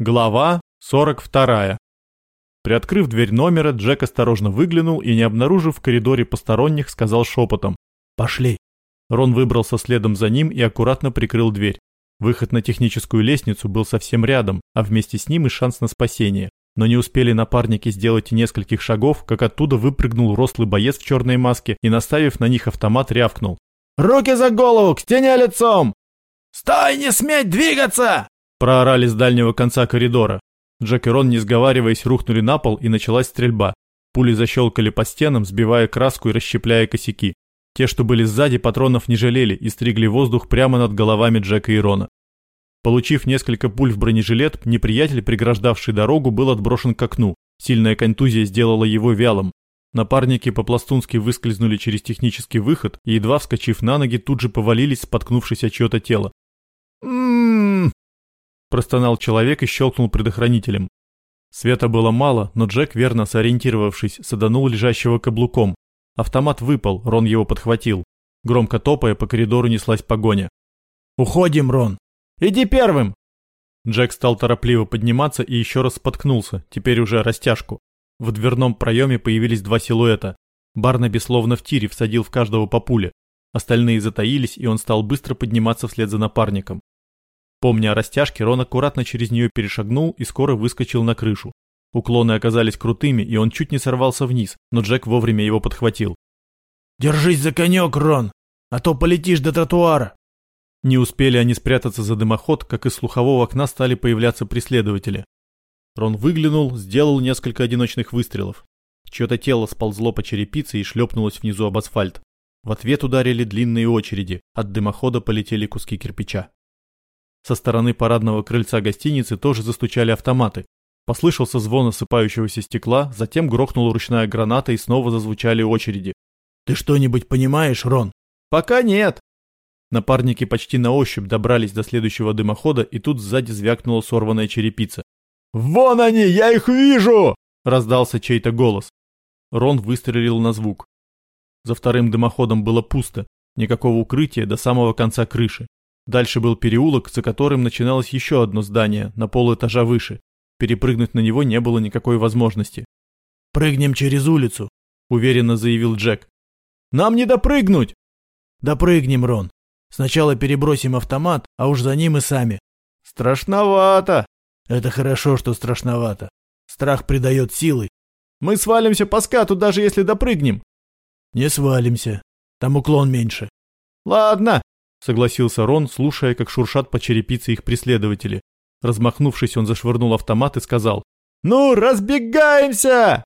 Глава 42. Приоткрыв дверь номера, Джек осторожно выглянул и, не обнаружив в коридоре посторонних, сказал шепотом «Пошли». Рон выбрался следом за ним и аккуратно прикрыл дверь. Выход на техническую лестницу был совсем рядом, а вместе с ним и шанс на спасение. Но не успели напарники сделать и нескольких шагов, как оттуда выпрыгнул рослый боец в черной маске и, наставив на них автомат, рявкнул. «Руки за голову, к стене лицом!» «Стой, не сметь двигаться!» Проорали с дальнего конца коридора. Джек и Рон, не сговариваясь, рухнули на пол и началась стрельба. Пули защелкали по стенам, сбивая краску и расщепляя косяки. Те, что были сзади, патронов не жалели и стригли воздух прямо над головами Джека и Рона. Получив несколько пуль в бронежилет, неприятель, преграждавший дорогу, был отброшен к окну. Сильная контузия сделала его вялым. Напарники по-пластунски выскользнули через технический выход и, едва вскочив на ноги, тут же повалились, споткнувшись о чье-то тело. Простонал человек и щелкнул предохранителем. Света было мало, но Джек, верно сориентировавшись, саданул лежащего каблуком. Автомат выпал, Рон его подхватил. Громко топая, по коридору неслась погоня. «Уходим, Рон! Иди первым!» Джек стал торопливо подниматься и еще раз споткнулся, теперь уже растяжку. В дверном проеме появились два силуэта. Барнаби словно в тире всадил в каждого по пуле. Остальные затаились, и он стал быстро подниматься вслед за напарником. Помня о растяжке, Рон аккуратно через нее перешагнул и скоро выскочил на крышу. Уклоны оказались крутыми, и он чуть не сорвался вниз, но Джек вовремя его подхватил. «Держись за конек, Рон, а то полетишь до тротуара!» Не успели они спрятаться за дымоход, как из слухового окна стали появляться преследователи. Рон выглянул, сделал несколько одиночных выстрелов. Чье-то тело сползло по черепице и шлепнулось внизу об асфальт. В ответ ударили длинные очереди, от дымохода полетели куски кирпича. Со стороны парадного крыльца гостиницы тоже застучали автоматы. Послышался звон осыпающегося стекла, затем грохнула ручная граната и снова зазвучали очереди. «Ты что-нибудь понимаешь, Рон?» «Пока нет!» Напарники почти на ощупь добрались до следующего дымохода, и тут сзади звякнула сорванная черепица. «Вон они, я их вижу!» – раздался чей-то голос. Рон выстрелил на звук. За вторым дымоходом было пусто, никакого укрытия до самого конца крыши. Дальше был переулок, за которым начиналось еще одно здание, на полэтажа выше. Перепрыгнуть на него не было никакой возможности. «Прыгнем через улицу», — уверенно заявил Джек. «Нам не допрыгнуть!» «Допрыгнем, Рон. Сначала перебросим автомат, а уж за ним и сами». «Страшновато!» «Это хорошо, что страшновато. Страх придает силы». «Мы свалимся по скату, даже если допрыгнем». «Не свалимся. Там уклон меньше». «Ладно, согласился Рон, слушая, как шуршат по черепице их преследователи. Размахнувшись, он зашвырнул автомат и сказал «Ну, разбегаемся!»